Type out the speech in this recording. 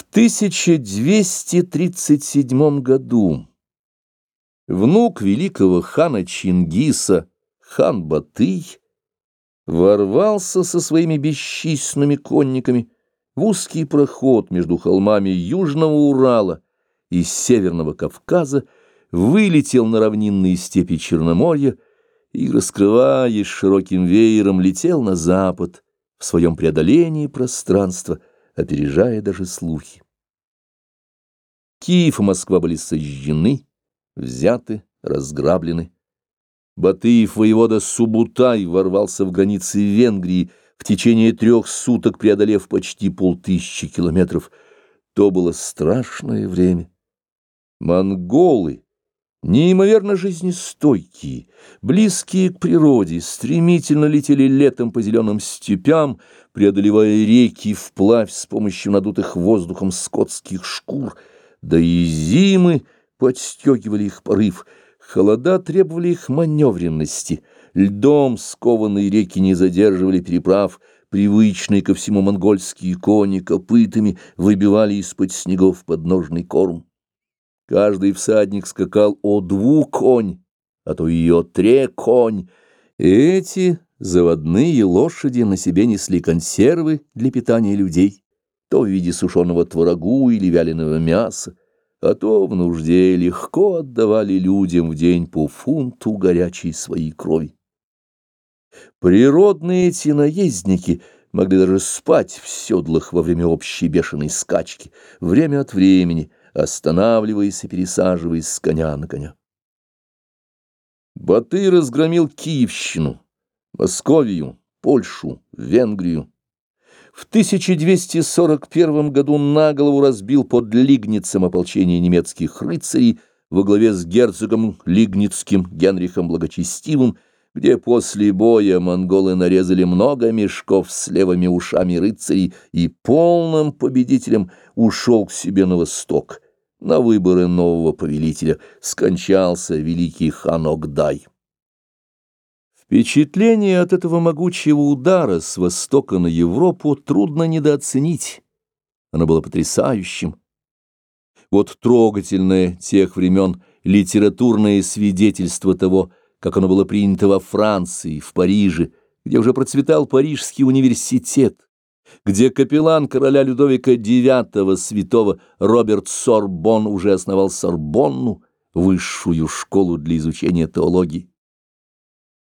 В 1237 году. Внук великого хана Чингиса, хан Батый, ворвался со своими бесчисленными конниками в узкий проход между холмами Южного Урала и Северного Кавказа, вылетел на равнинные степи Черноморья и, раскрываясь широким веером, летел на запад в своем преодолении пространства – опережая даже слухи. Киев и Москва были сожжены, взяты, разграблены. Батыев воевода Субутай ворвался в границы Венгрии, в течение трех суток преодолев почти полтысячи километров. То было страшное время. Монголы Неимоверно жизнестойкие, близкие к природе, стремительно летели летом по зеленым степям, преодолевая реки вплавь с помощью надутых воздухом скотских шкур, да и зимы подстегивали их порыв, холода требовали их маневренности, льдом скованные реки не задерживали переправ, привычные ко всему монгольские кони копытами выбивали из-под снегов подножный корм. Каждый всадник скакал о дву конь, а то и о тре конь. Эти заводные лошади на себе несли консервы для питания людей, то в виде сушеного творогу или вяленого мяса, а то в нужде легко отдавали людям в день по фунту горячей своей крови. Природные эти наездники могли даже спать в седлах во время общей бешеной скачки, время от времени — останавливаясь и пересаживаясь с коня на коня. Батый разгромил Киевщину, Московию, Польшу, Венгрию. В 1241 году на голову разбил под Лигницем ополчение немецких рыцарей во главе с герцогом Лигницким Генрихом Благочестивым, где после боя монголы нарезали много мешков с левыми ушами рыцарей и полным победителем ушел к себе на восток. На выборы нового повелителя скончался великий хан Огдай. Впечатление от этого могучего удара с востока на Европу трудно недооценить. Оно было потрясающим. Вот трогательное тех времен литературное свидетельство того, как оно было принято во Франции, в Париже, где уже процветал Парижский университет, где капеллан короля Людовика IX святого Роберт Сорбон уже основал Сорбонну, высшую школу для изучения теологии.